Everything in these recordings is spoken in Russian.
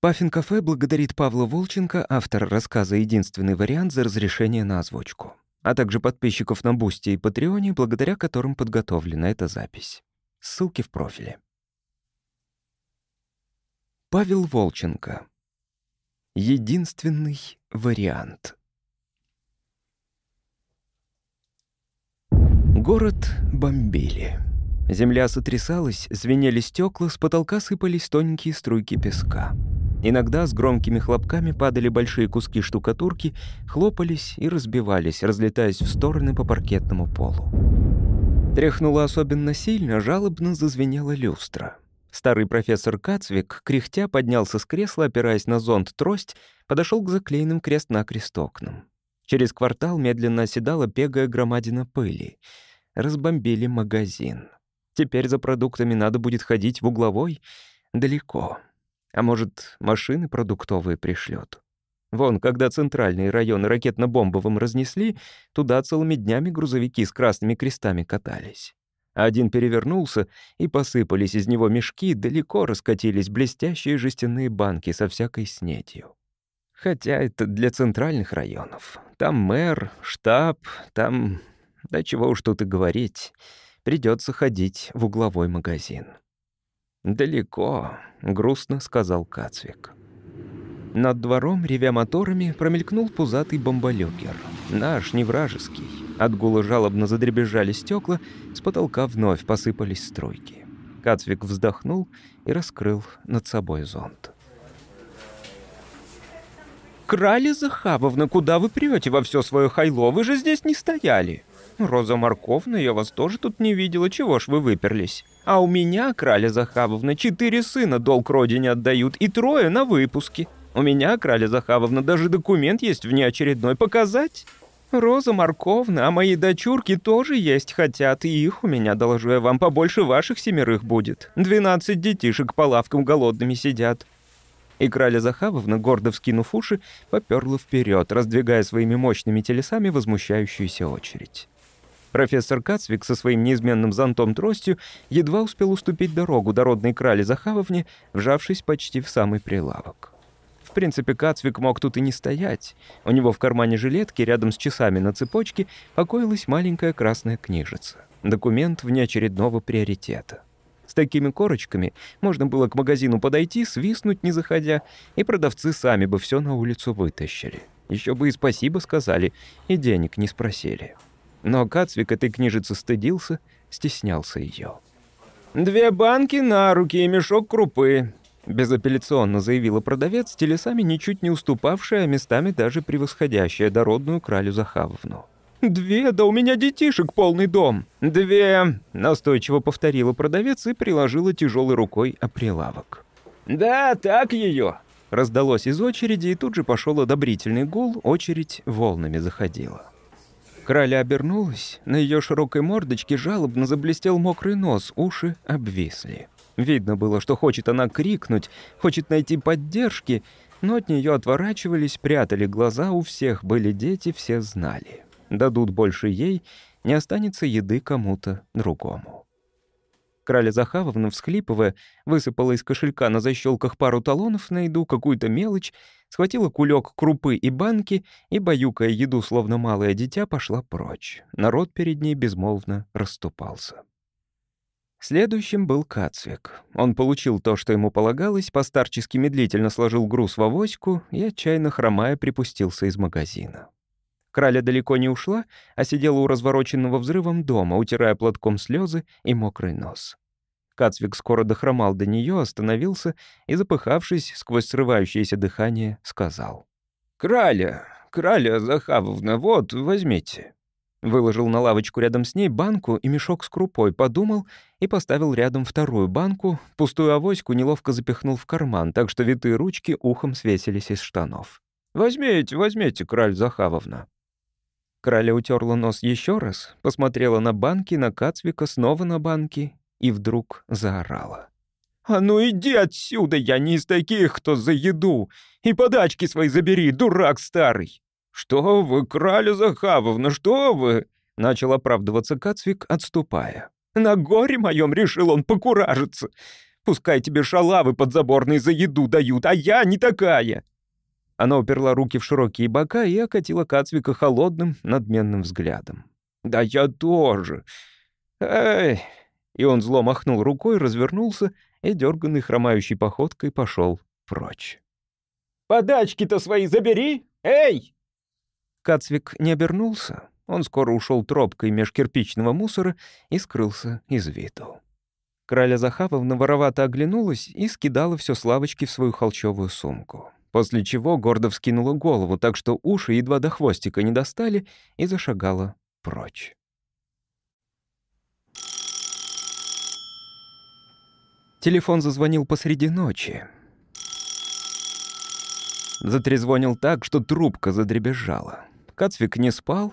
Puffin Cafe благодарит Павла Волченко, автор рассказа «Единственный вариант» за разрешение на озвучку, а также подписчиков на Boosty и Patreon е, благодаря которым подготовлена эта запись. Ссылки в профиле. Павел Волченко. Единственный вариант. Город бомбили. Земля сотрясалась, звенели стекла, с потолка сыпались тоненькие струйки песка. Иногда с громкими хлопками падали большие куски штукатурки, хлопались и разбивались, разлетаясь в стороны по паркетному полу. Тряхнуло особенно сильно, жалобно зазвенела люстра. Старый профессор Кацвик, кряхтя, поднялся с кресла, опираясь на зонт трость, подошел к заклеенным крест-накрест окнам. Через квартал медленно оседала пегая громадина пыли. Разбомбили магазин. Теперь за продуктами надо будет ходить в угловой далеко. А может, машины продуктовые пришлют. Вон, когда центральные районы ракетно-бомбовым разнесли, туда целыми днями грузовики с красными крестами катались. Один перевернулся, и посыпались из него мешки, далеко раскатились блестящие жестяные банки со всякой снетью. Хотя это для центральных районов. Там мэр, штаб, там... Да чего уж тут и говорить. Придется ходить в угловой магазин. «Далеко», — грустно сказал Кацвик. Над двором, ревя моторами, промелькнул пузатый бомболюгер. Наш, не вражеский. От гула жалобно задребезжали стекла, с потолка вновь посыпались струйки. Кацвик вздохнул и раскрыл над собой зонт. «Крали Захавовна, куда вы прете во все свое хайло? Вы же здесь не стояли!» «Роза Марковна, я вас тоже тут не видела, чего ж вы выперлись?» «А у меня, Краля Захавовна, четыре сына долг родине отдают и трое на выпуске. У меня, Краля Захавовна, даже документ есть внеочередной показать». «Роза Марковна, а мои дочурки тоже есть хотят, и их у меня, доложу я вам, побольше ваших семерых будет. Двенадцать детишек по лавкам голодными сидят». И Краля Захавовна, гордо вскинув уши, поперла вперед, раздвигая своими мощными телесами возмущающуюся очередь. Профессор Кацвик со своим неизменным зонтом-тростью едва успел уступить дорогу дородной крале Захавовне, вжавшись почти в самый прилавок. В принципе, Кацвик мог тут и не стоять. У него в кармане жилетки рядом с часами на цепочке покоилась маленькая красная книжица. Документ внеочередного приоритета. С такими корочками можно было к магазину подойти, свистнуть не заходя, и продавцы сами бы все на улицу вытащили. Еще бы и спасибо сказали, и денег не спросили. Но Кацвик этой книжицы стыдился, стеснялся ее. «Две банки на руки и мешок крупы», — безапелляционно заявила продавец, телесами ничуть не уступавшая, а местами даже превосходящая дородную кралю Захавовну. «Две, да у меня детишек полный дом!» «Две!» — настойчиво повторила продавец и приложила тяжелой рукой о прилавок. «Да, так ее!» Раздалось из очереди, и тут же пошел одобрительный гул, очередь волнами заходила. Краля обернулась, на ее широкой мордочке жалобно заблестел мокрый нос, уши обвисли. Видно было, что хочет она крикнуть, хочет найти поддержки, но от нее отворачивались, прятали глаза, у всех были дети, все знали. Дадут больше ей, не останется еды кому-то другому. Краля Захавовна, всхлипывая, высыпала из кошелька на защелках пару талонов на еду, какую-то мелочь, схватила кулек крупы и банки и, баюкая еду, словно малое дитя, пошла прочь. Народ перед ней безмолвно расступался. Следующим был Кацвик. Он получил то, что ему полагалось, постарчески медлительно сложил груз в авоську и, отчаянно хромая, припустился из магазина. Краля далеко не ушла, а сидела у развороченного взрывом дома, утирая платком слезы и мокрый нос. Кацвик скоро дохромал до нее, остановился и, запыхавшись сквозь срывающееся дыхание, сказал. «Краля, Краля Захавовна, вот, возьмите». Выложил на лавочку рядом с ней банку и мешок с крупой, подумал и поставил рядом вторую банку, пустую авоську неловко запихнул в карман, так что витые ручки ухом свесились из штанов. «Возьмите, возьмите, Краль Захавовна». Краля утерла нос еще раз, посмотрела на банки, на Кацвика, снова на банки и вдруг заорала. «А ну иди отсюда, я не из таких, кто за еду! И подачки свои забери, дурак старый!» «Что вы, Краля Захавовна, что вы?» — начал оправдываться Кацвик, отступая. «На горе моем решил он покуражиться. Пускай тебе шалавы подзаборные за еду дают, а я не такая!» Она уперла руки в широкие бока и окатила Кацвика холодным, надменным взглядом. «Да я тоже! Эй!» И он зло махнул рукой, развернулся и, дерганной хромающей походкой, пошел прочь. «Подачки-то свои забери! Эй!» Кацвик не обернулся. Он скоро ушел тропкой меж кирпичного мусора и скрылся из виду. Краля Захавовна воровато оглянулась и скидала все с лавочки в свою холчевую сумку. После чего гордо вскинула голову, так что уши едва до хвостика не достали, и зашагала прочь. Телефон зазвонил посреди ночи. Затрезвонил так, что трубка задребезжала. Кацвик не спал.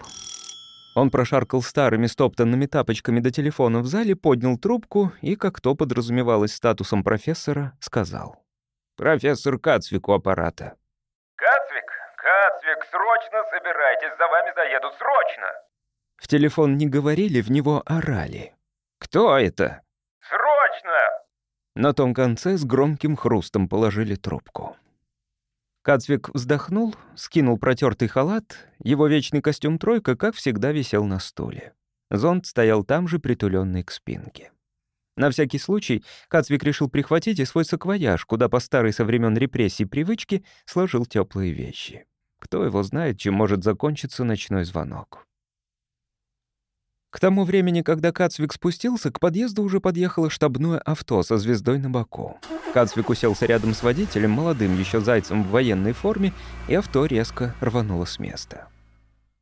Он прошаркал старыми стоптанными тапочками до телефона в зале, поднял трубку и, как то подразумевалось статусом профессора, сказал. «Профессор Кацвик у аппарата». «Кацвик, Кацвик, срочно собирайтесь, за вами заедут, срочно!» В телефон не говорили, в него орали. «Кто это?» «Срочно!» На том конце с громким хрустом положили трубку. Кацвик вздохнул, скинул протертый халат, его вечный костюм «тройка», как всегда, висел на стуле. Зонт стоял там же, притуленный к спинке. На всякий случай Кацвик решил прихватить и свой саквояж, куда по старой со времен репрессий привычки сложил теплые вещи. Кто его знает, чем может закончиться ночной звонок. К тому времени, когда Кацвик спустился, к подъезду уже подъехало штабное авто со звездой на боку. Кацвик уселся рядом с водителем, молодым еще зайцем в военной форме, и авто резко рвануло с места.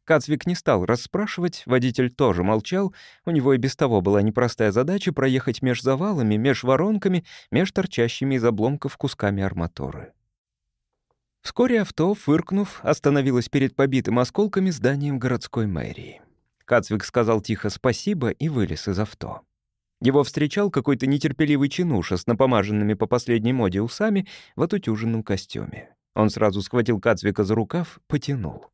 Кацвик не стал расспрашивать, водитель тоже молчал, у него и без того была непростая задача проехать меж завалами, меж воронками, меж торчащими из обломков кусками арматуры. Вскоре авто, фыркнув, остановилось перед побитым осколками зданием городской мэрии. Кацвик сказал тихо «спасибо» и вылез из авто. Его встречал какой-то нетерпеливый чинуша с напомаженными по последней моде усами в отутюженном костюме. Он сразу схватил Кацвика за рукав, потянул.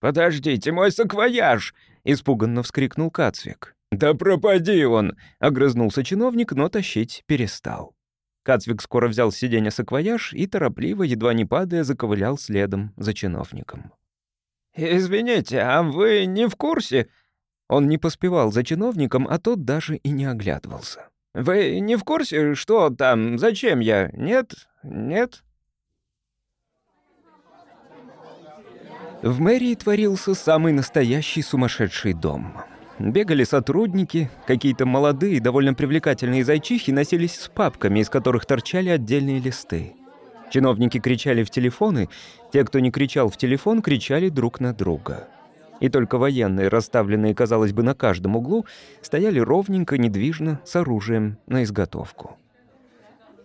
«Подождите, мой саквояж!» — испуганно вскрикнул Кацвик. «Да пропади он!» — огрызнулся чиновник, но тащить перестал. Кацвик скоро взял с сиденья саквояж и торопливо, едва не падая, заковылял следом за чиновником. «Извините, а вы не в курсе?» Он не поспевал за чиновником, а тот даже и не оглядывался. «Вы не в курсе, что там, зачем я? Нет? Нет?» В мэрии творился самый настоящий сумасшедший дом. Бегали сотрудники, какие-то молодые, довольно привлекательные зайчихи носились с папками, из которых торчали отдельные листы. Чиновники кричали в телефоны, те, кто не кричал в телефон, кричали друг на друга и только военные, расставленные, казалось бы, на каждом углу, стояли ровненько, недвижно, с оружием на изготовку.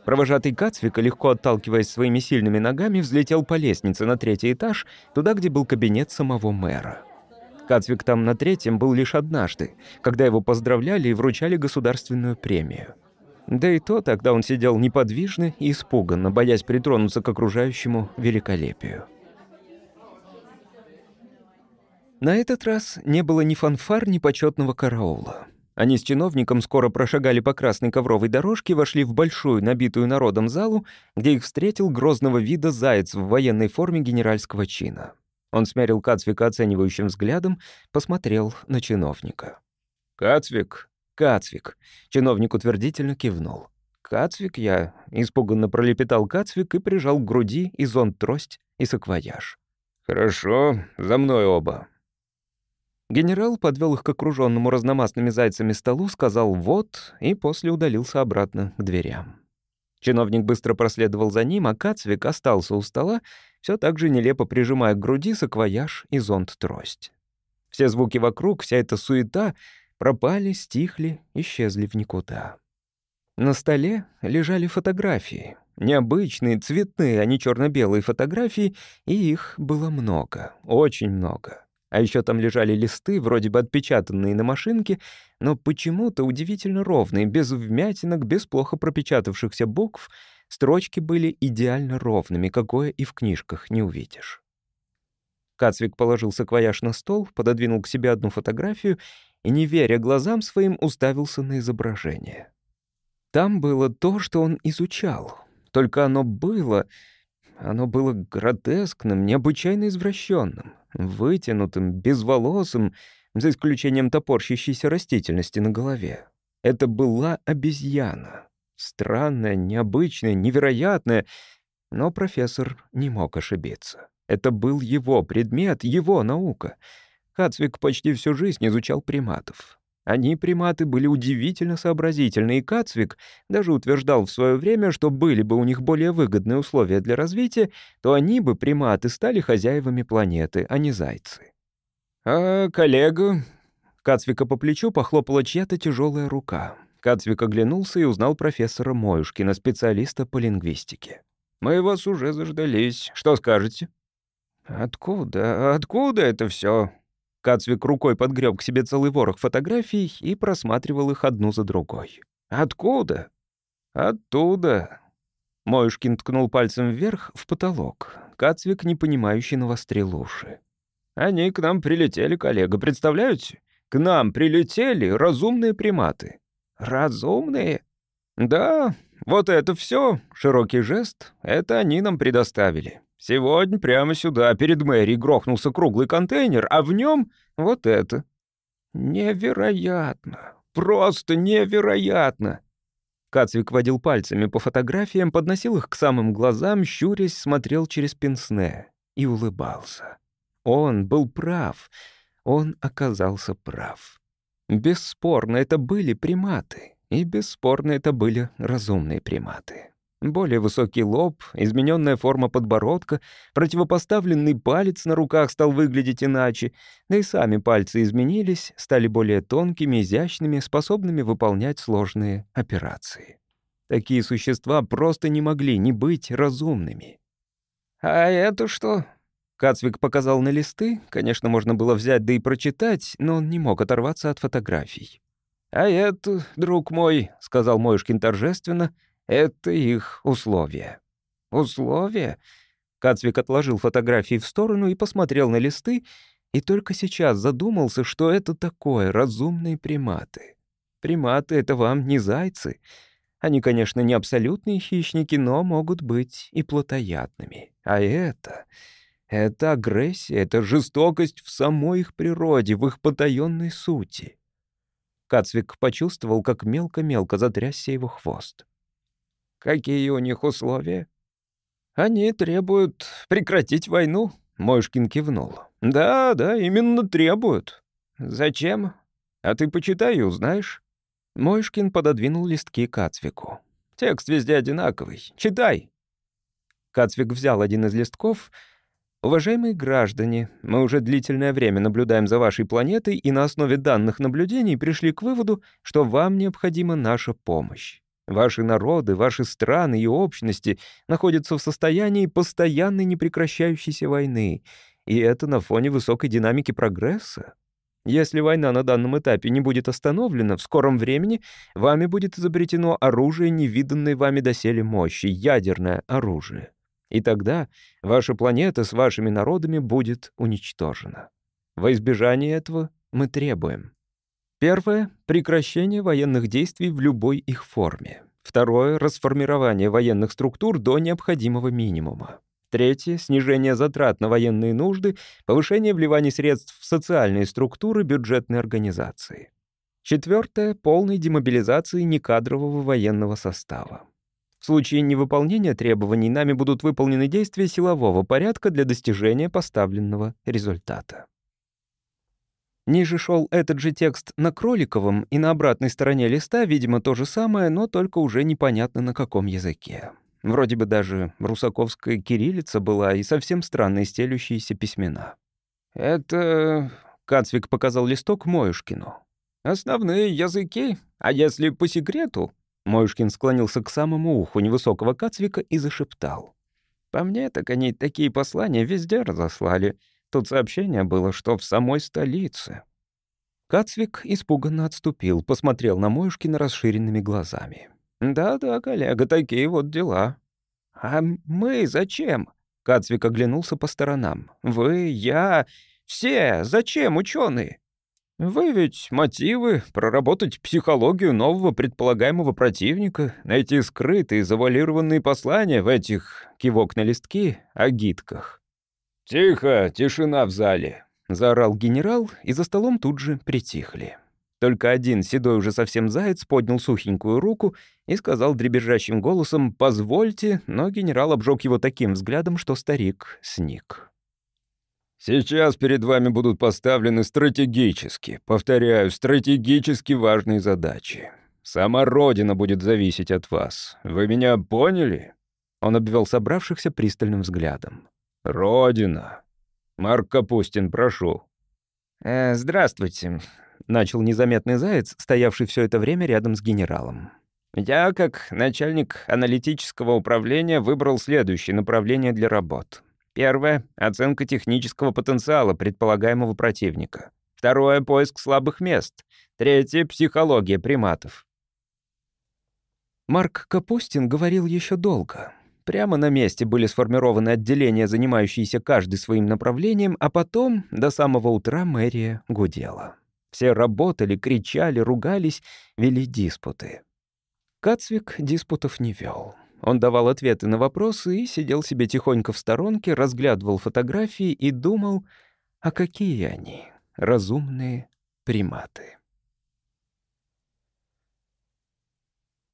Провожатый Кацвика, легко отталкиваясь своими сильными ногами, взлетел по лестнице на третий этаж, туда, где был кабинет самого мэра. Кацвик там на третьем был лишь однажды, когда его поздравляли и вручали государственную премию. Да и то тогда он сидел неподвижно и испуганно, боясь притронуться к окружающему великолепию. На этот раз не было ни фанфар, ни почетного караула. Они с чиновником скоро прошагали по красной ковровой дорожке, вошли в большую, набитую народом залу, где их встретил грозного вида заяц в военной форме генеральского чина. Он смерил Кацвика оценивающим взглядом, посмотрел на чиновника. «Кацвик, Кацвик», — чиновник утвердительно кивнул. «Кацвик я», — испуганно пролепетал Кацвик и прижал к груди и зонт-трость, и саквояж. «Хорошо, за мной оба», Генерал подвел их к окруженному разномастными зайцами столу, сказал «вот» и после удалился обратно к дверям. Чиновник быстро проследовал за ним, а Кацвик остался у стола, все так же нелепо прижимая к груди саквояж и зонт-трость. Все звуки вокруг, вся эта суета пропали, стихли, исчезли в никуда. На столе лежали фотографии. Необычные, цветные, а не черно белые фотографии, и их было много, очень много. А еще там лежали листы, вроде бы отпечатанные на машинке, но почему-то удивительно ровные, без вмятинок, без плохо пропечатавшихся букв. Строчки были идеально ровными, какое и в книжках не увидишь. Кацвик положил саквояж на стол, пододвинул к себе одну фотографию и, не веря глазам своим, уставился на изображение. Там было то, что он изучал. Только оно было... Оно было гротескным, необычайно извращенным, вытянутым, безволосым, за исключением топорщащейся растительности на голове. Это была обезьяна. Странная, необычная, невероятная. Но профессор не мог ошибиться. Это был его предмет, его наука. Хацвик почти всю жизнь изучал приматов. Они, приматы, были удивительно сообразительны, и Кацвик даже утверждал в свое время, что были бы у них более выгодные условия для развития, то они бы, приматы, стали хозяевами планеты, а не зайцы. «А коллега...» Кацвика по плечу похлопала чья-то тяжелая рука. Кацвик оглянулся и узнал профессора Моюшкина, специалиста по лингвистике. «Мы вас уже заждались. Что скажете?» «Откуда? Откуда это все? Кацвик рукой подгреб к себе целый ворох фотографий и просматривал их одну за другой. «Откуда?» «Оттуда». Моюшкин ткнул пальцем вверх в потолок. Кацвик, непонимающий, навострил уши. «Они к нам прилетели, коллега, представляете? К нам прилетели разумные приматы». «Разумные?» «Да, вот это все, широкий жест, это они нам предоставили. Сегодня прямо сюда, перед мэрией, грохнулся круглый контейнер, а в нем вот это. Невероятно! Просто невероятно!» Кацвик водил пальцами по фотографиям, подносил их к самым глазам, щурясь, смотрел через пенсне и улыбался. Он был прав. Он оказался прав. Бесспорно, это были приматы. И бесспорно, это были разумные приматы. Более высокий лоб, измененная форма подбородка, противопоставленный палец на руках стал выглядеть иначе, да и сами пальцы изменились, стали более тонкими, изящными, способными выполнять сложные операции. Такие существа просто не могли не быть разумными. «А это что?» Кацвик показал на листы, конечно, можно было взять да и прочитать, но он не мог оторваться от фотографий. «А это, друг мой», — сказал Моюшкин торжественно, — это их условия. Условия? Кацвик отложил фотографии в сторону и посмотрел на листы, и только сейчас задумался, что это такое разумные приматы. Приматы — это вам не зайцы. Они, конечно, не абсолютные хищники, но могут быть и плотоядными. А это... Это агрессия, это жестокость в самой их природе, в их потаенной сути. Кацвик почувствовал, как мелко-мелко затрясся его хвост. Какие у них условия? Они требуют прекратить войну, Мойшкин кивнул. Да, да, именно требуют. Зачем? А ты почитай узнаешь. Мойшкин пододвинул листки Кацвику. Текст везде одинаковый. Читай. Кацвик взял один из листков. «Уважаемые граждане, мы уже длительное время наблюдаем за вашей планетой и на основе данных наблюдений пришли к выводу, что вам необходима наша помощь. Ваши народы, ваши страны и общности находятся в состоянии постоянной непрекращающейся войны, и это на фоне высокой динамики прогресса. Если война на данном этапе не будет остановлена, в скором времени вами будет изобретено оружие невиданной вами доселе мощи, ядерное оружие. И тогда ваша планета с вашими народами будет уничтожена. Во избежание этого мы требуем Первое — прекращение военных действий в любой их форме. Второе — расформирование военных структур до необходимого минимума. Третье — снижение затрат на военные нужды, повышение вливаний средств в социальные структуры бюджетной организации. Четвертое — полной демобилизации некадрового военного состава. В случае невыполнения требований нами будут выполнены действия силового порядка для достижения поставленного результата. Ниже шел этот же текст на Кроликовом, и на обратной стороне листа, видимо, то же самое, но только уже непонятно на каком языке. Вроде бы даже русаковская кириллица была и совсем странные стелющиеся письмена. «Это...» — Кацвик показал листок Моюшкину. «Основные языки. А если по секрету?» Моюшкин склонился к самому уху невысокого Кацвика и зашептал. «По мне, так они такие послания везде разослали. Тут сообщение было, что в самой столице. Кацвик испуганно отступил, посмотрел на Моюшкина расширенными глазами. «Да-да, коллега, такие вот дела». «А мы зачем?» Кацвик оглянулся по сторонам. «Вы, я, все, зачем, ученые?» Выявить мотивы, проработать психологию нового предполагаемого противника, найти скрытые завуалированные послания в этих, кивок на листки, агитках. «Тихо, тишина в зале», — заорал генерал, и за столом тут же притихли. Только один, седой уже совсем заяц, поднял сухенькую руку и сказал дребезжащим голосом «позвольте», но генерал обжег его таким взглядом, что старик сник. «Сейчас перед вами будут поставлены стратегически, повторяю, стратегически важные задачи. Сама Родина будет зависеть от вас. Вы меня поняли?» Он обвел собравшихся пристальным взглядом. «Родина. Марк Капустин, прошу». «Э, «Здравствуйте», — начал незаметный заяц, стоявший все это время рядом с генералом. «Я, как начальник аналитического управления, выбрал следующее направление для работ. Первое — оценка технического потенциала предполагаемого противника. Второе — поиск слабых мест. Третье — психология приматов. Марк Капустин говорил еще долго. Прямо на месте были сформированы отделения, занимающиеся каждый своим направлением, а потом до самого утра мэрия гудела. Все работали, кричали, ругались, вели диспуты. Кацвик диспутов не вел. Он давал ответы на вопросы и сидел себе тихонько в сторонке, разглядывал фотографии и думал, а какие они, разумные приматы.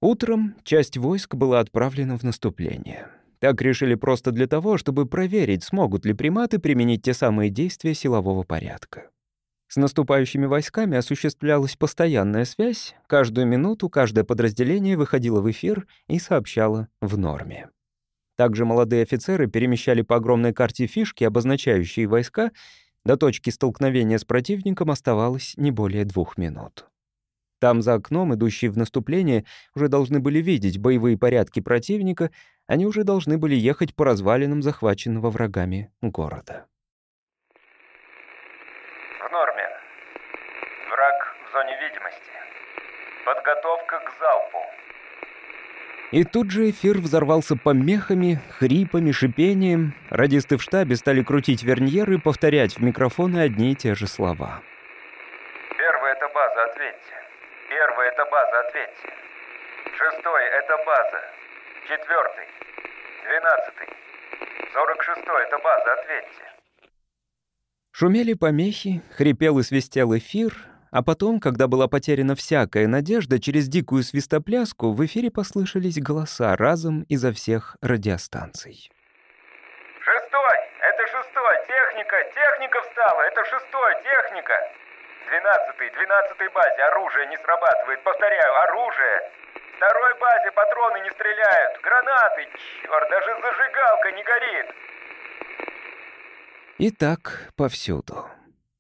Утром часть войск была отправлена в наступление. Так решили просто для того, чтобы проверить, смогут ли приматы применить те самые действия силового порядка. С наступающими войсками осуществлялась постоянная связь. Каждую минуту каждое подразделение выходило в эфир и сообщало в норме. Также молодые офицеры перемещали по огромной карте фишки, обозначающие войска. До точки столкновения с противником оставалось не более двух минут. Там, за окном, идущие в наступление, уже должны были видеть боевые порядки противника, они уже должны были ехать по развалинам захваченного врагами города. зоне видимости. Подготовка к залпу. И тут же эфир взорвался помехами, хрипами, шипением. Радисты в штабе стали крутить верньеры и повторять в микрофоны одни и те же слова. Первый — это база, ответьте. Первый — это база, ответьте. Шестой — это база. Четвертый. Двенадцатый. Сорок шестой — это база, ответьте. Шумели помехи, хрипел и свистел эфир, а потом, когда была потеряна всякая надежда, через дикую свистопляску в эфире послышались голоса разом изо всех радиостанций. «Шестой! Это шестой! Техника! Техника встала! Это шестой! Техника! Двенадцатый! Двенадцатой базе! Оружие не срабатывает! Повторяю, оружие! Второй базе патроны не стреляют! Гранаты! Черт, даже зажигалка не горит!» И так повсюду.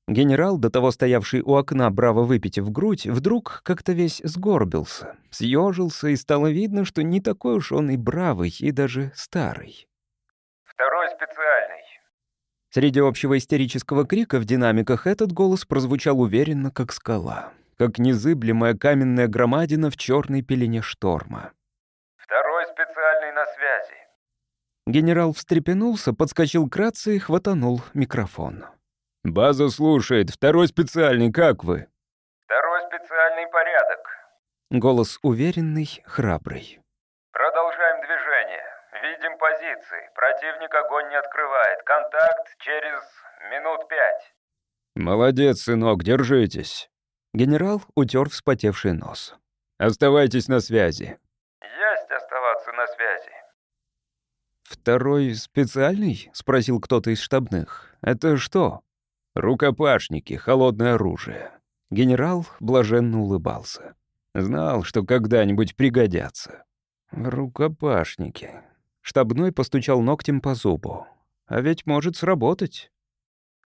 Генерал, до того стоявший у окна, браво выпитив грудь, вдруг как-то весь сгорбился, съежился, и стало видно, что не такой уж он и бравый, и даже старый. «Второй специальный». Среди общего истерического крика в динамиках этот голос прозвучал уверенно, как скала, как незыблемая каменная громадина в черной пелене шторма. «Второй специальный на связи». Генерал встрепенулся, подскочил к рации, хватанул микрофон. «База слушает. Второй специальный, как вы?» «Второй специальный порядок». Голос уверенный, храбрый. «Продолжаем движение. Видим позиции. Противник огонь не открывает. Контакт через минут пять». «Молодец, сынок, держитесь». Генерал утер вспотевший нос. «Оставайтесь на связи». «Есть оставаться на связи». «Второй специальный?» — спросил кто-то из штабных. «Это что?» Рукопашники, холодное оружие. Генерал блаженно улыбался. Знал, что когда-нибудь пригодятся. Рукопашники. Штабной постучал ногтем по зубу. А ведь может сработать.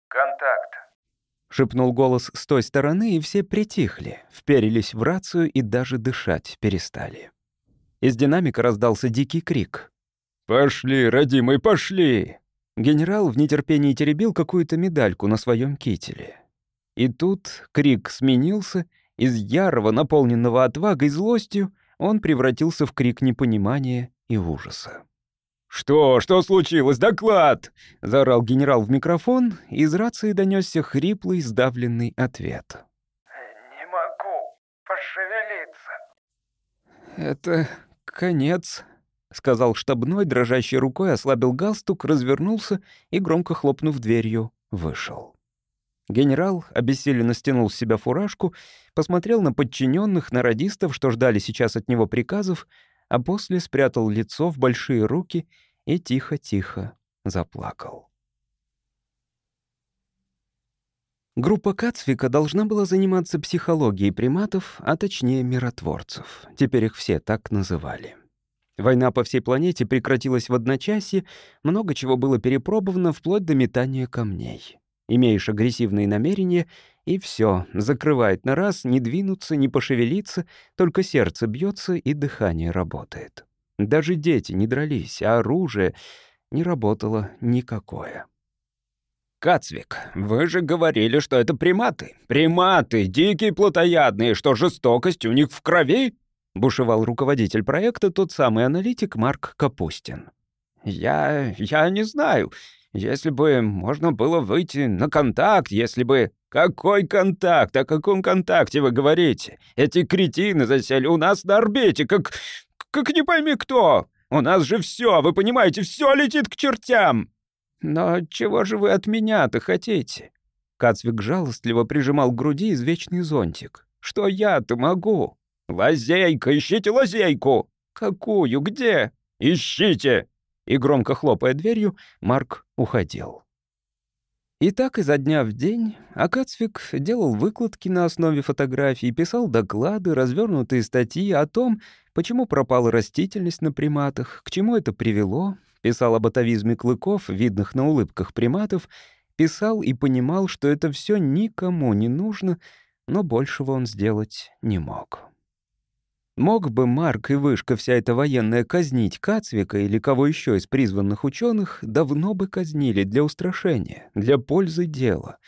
«Контакт», — шепнул голос с той стороны, и все притихли, вперились в рацию и даже дышать перестали. Из динамика раздался дикий крик. «Пошли, родимый, пошли!» Генерал в нетерпении теребил какую-то медальку на своем кителе. И тут крик сменился, из ярого, наполненного отвагой злостью, он превратился в крик непонимания и ужаса. «Что? Что случилось? Доклад!» — заорал генерал в микрофон, и из рации донёсся хриплый, сдавленный ответ. «Не могу пошевелиться». «Это конец», — сказал штабной, дрожащей рукой ослабил галстук, развернулся и, громко хлопнув дверью, вышел. Генерал обессиленно стянул с себя фуражку, посмотрел на подчиненных, на радистов, что ждали сейчас от него приказов, а после спрятал лицо в большие руки и тихо-тихо заплакал. Группа Кацвика должна была заниматься психологией приматов, а точнее миротворцев. Теперь их все так называли. Война по всей планете прекратилась в одночасье, много чего было перепробовано, вплоть до метания камней. Имеешь агрессивные намерения, и все, закрывает на раз, не двинуться, не пошевелиться, только сердце бьется и дыхание работает. Даже дети не дрались, а оружие не работало никакое. «Кацвик, вы же говорили, что это приматы. Приматы, дикие плотоядные, что жестокость у них в крови?» Бушевал руководитель проекта, тот самый аналитик Марк Капустин. «Я... я не знаю. Если бы можно было выйти на контакт, если бы...» «Какой контакт? О каком контакте вы говорите? Эти кретины засели у нас на орбите, как... как не пойми кто. У нас же все, вы понимаете, все летит к чертям!» «Но чего же вы от меня-то хотите?» Кацвик жалостливо прижимал к груди извечный зонтик. «Что я-то могу?» «Лазейка, ищите лазейку!» «Какую? Где?» «Ищите!» И громко хлопая дверью, Марк уходил. И так изо дня в день Акацвик делал выкладки на основе фотографий, писал доклады, развернутые статьи о том, почему пропала растительность на приматах, к чему это привело, писал об атовизме клыков, видных на улыбках приматов, писал и понимал, что это все никому не нужно, но большего он сделать не мог. Мог бы Марк и Вышка вся эта военная казнить Кацвика или кого еще из призванных ученых, давно бы казнили для устрашения, для пользы дела.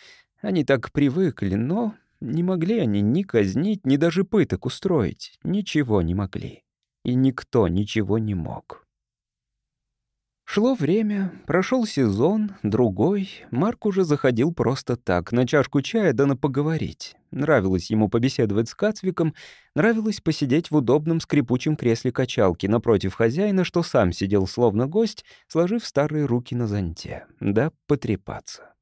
Они так привыкли, но не могли они ни казнить, ни даже пыток устроить. Ничего не могли. И никто ничего не мог. Шло время, прошел сезон, другой. Марк уже заходил просто так, на чашку чая да на поговорить. Нравилось ему побеседовать с Кацвиком, нравилось посидеть в удобном скрипучем кресле качалки напротив хозяина, что сам сидел словно гость, сложив старые руки на зонте, да потрепаться.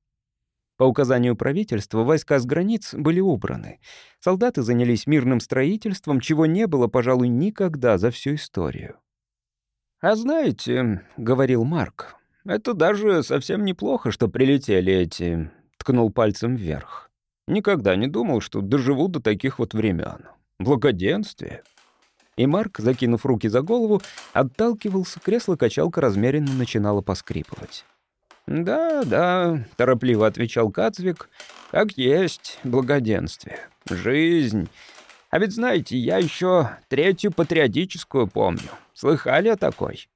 По указанию правительства войска с границ были убраны. Солдаты занялись мирным строительством, чего не было, пожалуй, никогда за всю историю. «А знаете, — говорил Марк, — это даже совсем неплохо, что прилетели эти...» — ткнул пальцем вверх. «Никогда не думал, что доживу до таких вот времен. Благоденствие». И Марк, закинув руки за голову, отталкивался, кресло-качалка размеренно начинало поскрипывать. «Да, да», — торопливо отвечал Кацвик, — «как есть благоденствие. Жизнь. А ведь знаете, я еще третью патриотическую помню. Слыхали о такой?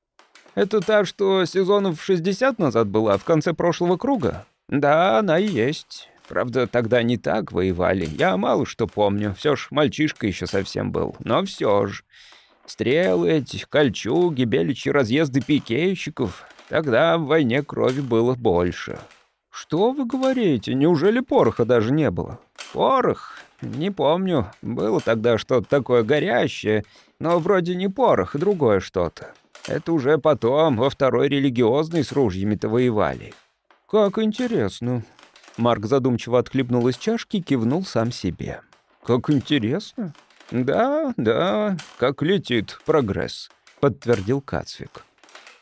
Это та, что сезонов 60 назад была, в конце прошлого круга? Да, она и есть. Правда, тогда не так воевали. Я мало что помню. Все ж мальчишка еще совсем был. Но все ж. Стрелы эти, кольчуги, беличьи разъезды пикейщиков. Тогда в войне крови было больше. Что вы говорите? Неужели пороха даже не было? Порох? Не помню. Было тогда что-то такое горящее, но вроде не порох, другое что-то. Это уже потом, во второй религиозной с ружьями-то воевали. Как интересно. Марк задумчиво отхлебнул из чашки, кивнул сам себе. Как интересно. Да, да, как летит прогресс, подтвердил Кацвик.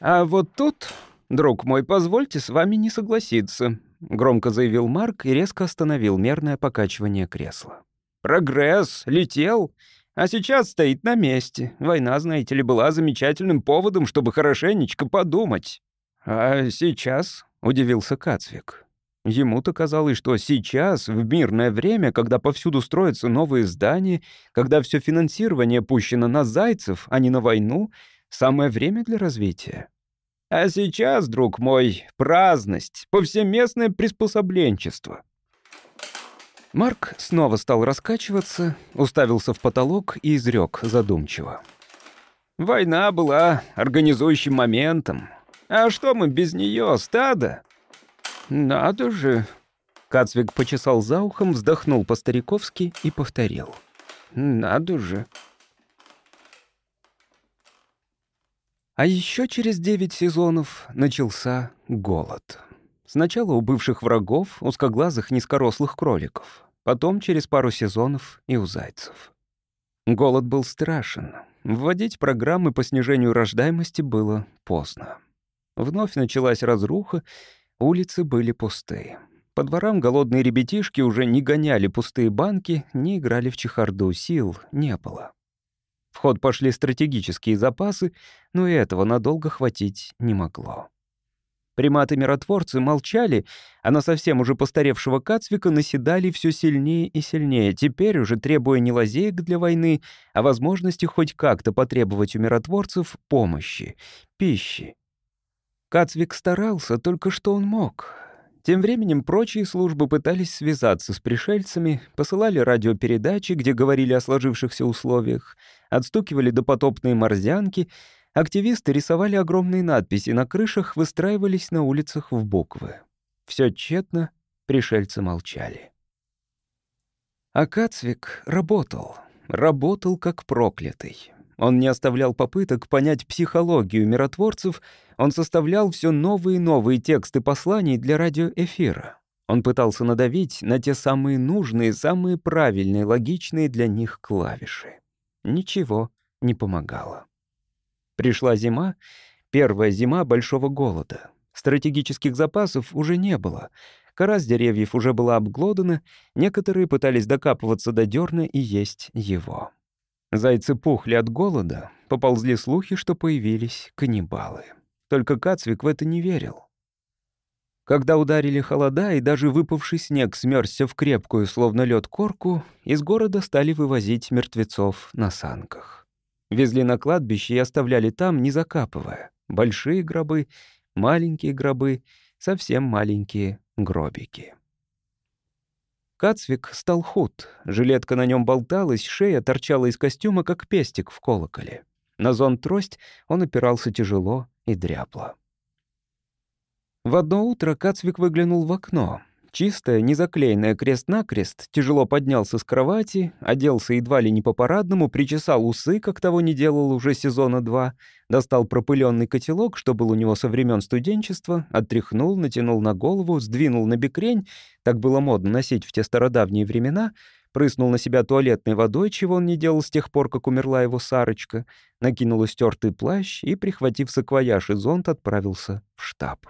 А вот тут, друг мой, позвольте с вами не согласиться, громко заявил Марк и резко остановил мерное покачивание кресла. Прогресс летел, а сейчас стоит на месте. Война, знаете ли, была замечательным поводом, чтобы хорошенечко подумать. А сейчас, удивился Кацвик. Ему-то казалось, что сейчас, в мирное время, когда повсюду строятся новые здания, когда все финансирование пущено на зайцев, а не на войну, самое время для развития. А сейчас, друг мой, праздность, повсеместное приспособленчество. Марк снова стал раскачиваться, уставился в потолок и изрек задумчиво. «Война была организующим моментом. А что мы без нее, стадо?» «Надо же!» Кацвик почесал за ухом, вздохнул по-стариковски и повторил. «Надо же!» А еще через девять сезонов начался голод. Сначала у бывших врагов, узкоглазых низкорослых кроликов, потом через пару сезонов и у зайцев. Голод был страшен. Вводить программы по снижению рождаемости было поздно. Вновь началась разруха, улицы были пустые. По дворам голодные ребятишки уже не гоняли пустые банки, не играли в чехарду, сил не было. В ход пошли стратегические запасы, но и этого надолго хватить не могло. Приматы-миротворцы молчали, а на совсем уже постаревшего Кацвика наседали все сильнее и сильнее, теперь уже требуя не лазеек для войны, а возможности хоть как-то потребовать у миротворцев помощи, пищи. Кацвик старался, только что он мог. Тем временем прочие службы пытались связаться с пришельцами, посылали радиопередачи, где говорили о сложившихся условиях, отстукивали допотопные морзянки, активисты рисовали огромные надписи на крышах, выстраивались на улицах в буквы. Все тщетно, пришельцы молчали. А Кацвик работал, работал как проклятый. Он не оставлял попыток понять психологию миротворцев, он составлял все новые и новые тексты посланий для радиоэфира. Он пытался надавить на те самые нужные, самые правильные, логичные для них клавиши. Ничего не помогало. Пришла зима, первая зима большого голода. Стратегических запасов уже не было. Кора с деревьев уже была обглодана, некоторые пытались докапываться до дерна и есть его. Зайцы пухли от голода, поползли слухи, что появились каннибалы. Только Кацвик в это не верил. Когда ударили холода и даже выпавший снег смерзся в крепкую, словно лед корку, из города стали вывозить мертвецов на санках. Везли на кладбище и оставляли там, не закапывая. Большие гробы, маленькие гробы, совсем маленькие гробики. Кацвик стал худ. Жилетка на нем болталась, шея торчала из костюма, как пестик в колоколе. На зонт-трость он опирался тяжело и дрябло. В одно утро Кацвик выглянул в окно. Чистое, незаклеенное крест-накрест, тяжело поднялся с кровати, оделся едва ли не по-парадному, причесал усы, как того не делал уже сезона два, достал пропыленный котелок, что был у него со времен студенчества, отряхнул, натянул на голову, сдвинул на бекрень, так было модно носить в те стародавние времена, прыснул на себя туалетной водой, чего он не делал с тех пор, как умерла его Сарочка, накинул истертый плащ и, прихватив саквояж и зонт, отправился в штаб.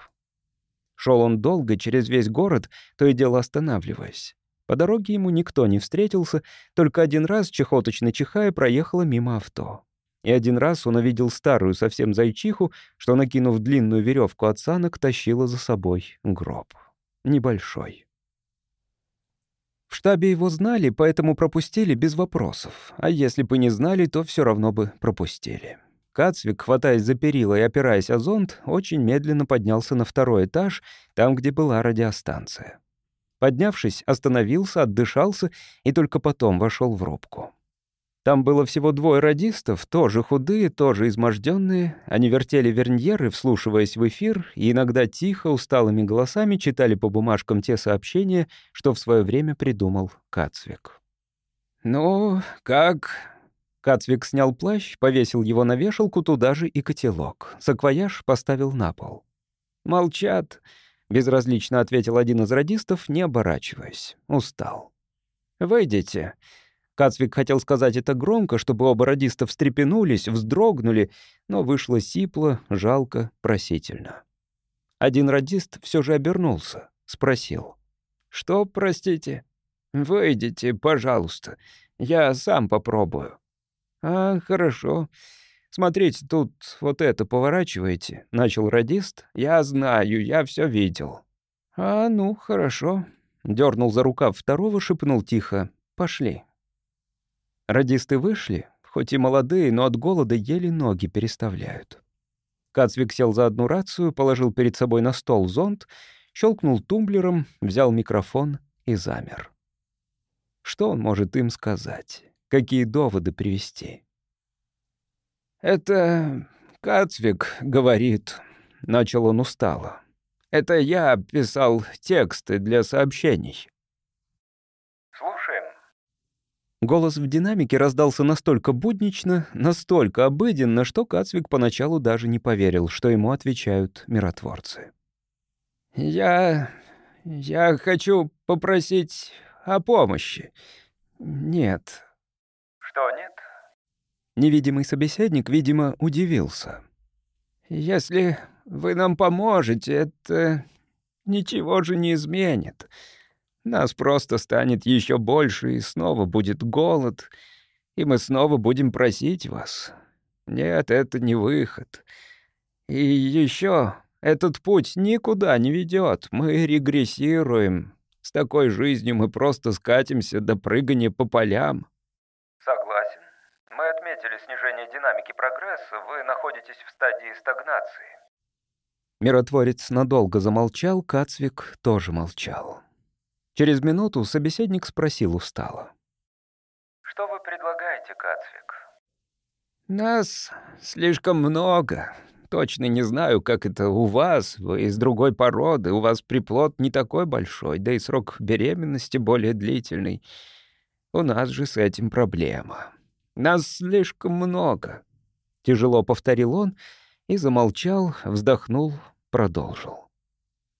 Шел он долго, через весь город, то и дело останавливаясь. По дороге ему никто не встретился, только один раз, чехоточно чихая, проехала мимо авто. И один раз он увидел старую совсем зайчиху, что, накинув длинную веревку от санок, тащила за собой гроб. Небольшой. В штабе его знали, поэтому пропустили без вопросов. А если бы не знали, то все равно бы пропустили. Кацвик, хватаясь за перила и опираясь о зонт, очень медленно поднялся на второй этаж, там, где была радиостанция. Поднявшись, остановился, отдышался и только потом вошел в рубку. Там было всего двое радистов, тоже худые, тоже изможденные. Они вертели верньеры, вслушиваясь в эфир, и иногда тихо, усталыми голосами читали по бумажкам те сообщения, что в свое время придумал Кацвик. «Ну, как?» Кацвик снял плащ, повесил его на вешалку, туда же и котелок. Саквояж поставил на пол. «Молчат», — безразлично ответил один из радистов, не оборачиваясь. Устал. «Выйдите». Кацвик хотел сказать это громко, чтобы оба радиста встрепенулись, вздрогнули, но вышло сипло, жалко, просительно. Один радист все же обернулся, спросил. «Что, простите?» «Выйдите, пожалуйста. Я сам попробую». «А, хорошо. Смотрите, тут вот это поворачиваете», — начал радист. «Я знаю, я все видел». «А, ну, хорошо». Дернул за рукав второго, шепнул тихо. «Пошли». Радисты вышли, хоть и молодые, но от голода еле ноги переставляют. Кацвик сел за одну рацию, положил перед собой на стол зонт, щелкнул тумблером, взял микрофон и замер. Что он может им сказать? Какие доводы привести. «Это Кацвик говорит», — начал он устало. «Это я писал тексты для сообщений». «Слушаем». Голос в динамике раздался настолько буднично, настолько обыденно, что Кацвик поначалу даже не поверил, что ему отвечают миротворцы. «Я... я хочу попросить о помощи. Нет». «Что нет?» Невидимый собеседник, видимо, удивился. «Если вы нам поможете, это ничего же не изменит. Нас просто станет еще больше, и снова будет голод, и мы снова будем просить вас. Нет, это не выход. И еще этот путь никуда не ведет. Мы регрессируем. С такой жизнью мы просто скатимся до прыгания по полям. Отметили снижение динамики прогресса. Вы находитесь в стадии стагнации. Миротворец надолго замолчал, Кацвик тоже молчал. Через минуту собеседник спросил устало. «Что вы предлагаете, Кацвик?» «Нас слишком много. Точно не знаю, как это у вас. Вы из другой породы, у вас приплод не такой большой, да и срок беременности более длительный. У нас же с этим проблема. Нас слишком много». Тяжело повторил он и замолчал, вздохнул, продолжил.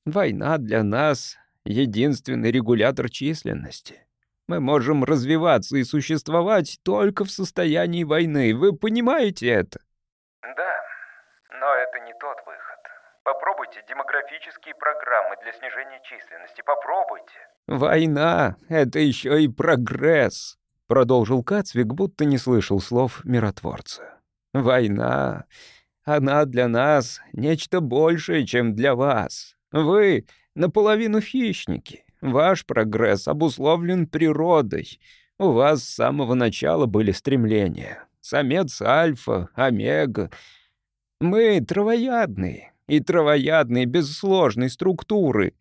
«Война для нас единственный регулятор численности. Мы можем развиваться и существовать только в состоянии войны. Вы понимаете это? Да, но это не тот выход. Попробуйте демографические программы для снижения численности. Попробуйте. Война — это еще и прогресс, продолжил Кацвик, будто не слышал слов миротворца. Война, она для нас нечто большее, чем для вас. Вы наполовину хищники. Ваш прогресс обусловлен природой. У вас с самого начала были стремления. Самец альфа, омега. Мы травоядные. И травоядные без сложной структуры.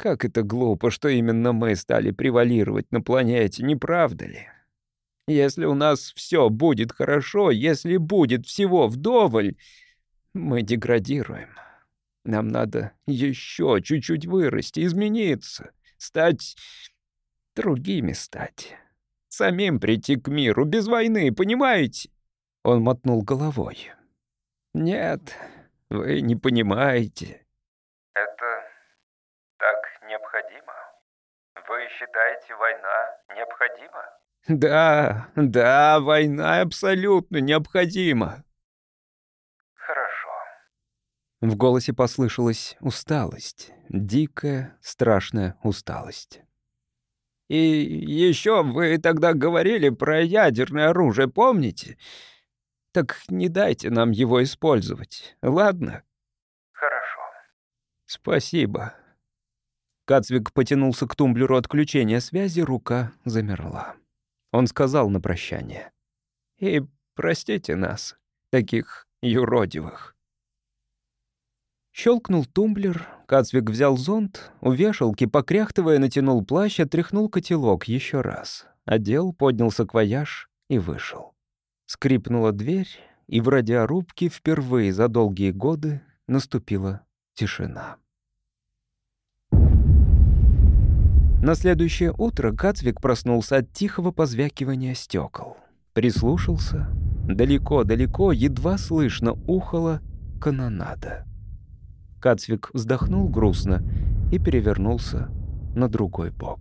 Как это глупо, что именно мы стали превалировать на планете, не правда ли? Если у нас все будет хорошо, если будет всего вдоволь, мы деградируем. Нам надо еще чуть-чуть вырасти, измениться, стать другими стать. Самим прийти к миру, без войны, понимаете?» Он мотнул головой. «Нет, вы не понимаете». Это так необходимо? Вы считаете, война необходима? «Да, да, война абсолютно необходима. В голосе послышалась усталость, дикая, страшная усталость. «И еще вы тогда говорили про ядерное оружие, помните? Так не дайте нам его использовать, ладно?» «Хорошо». «Спасибо». Кацвик потянулся к тумблеру отключения связи, рука замерла. Он сказал на прощание. «И простите нас, таких юродивых». Щелкнул тумблер, Кацвик взял зонт, у вешалки, покряхтывая, натянул плащ, отряхнул котелок еще раз. Одел, поднял саквояж и вышел. Скрипнула дверь, и в радиорубке впервые за долгие годы наступила тишина. На следующее утро Кацвик проснулся от тихого позвякивания стекол. Прислушался. Далеко-далеко, едва слышно, ухала канонада. Кацвик вздохнул грустно и перевернулся на другой бок.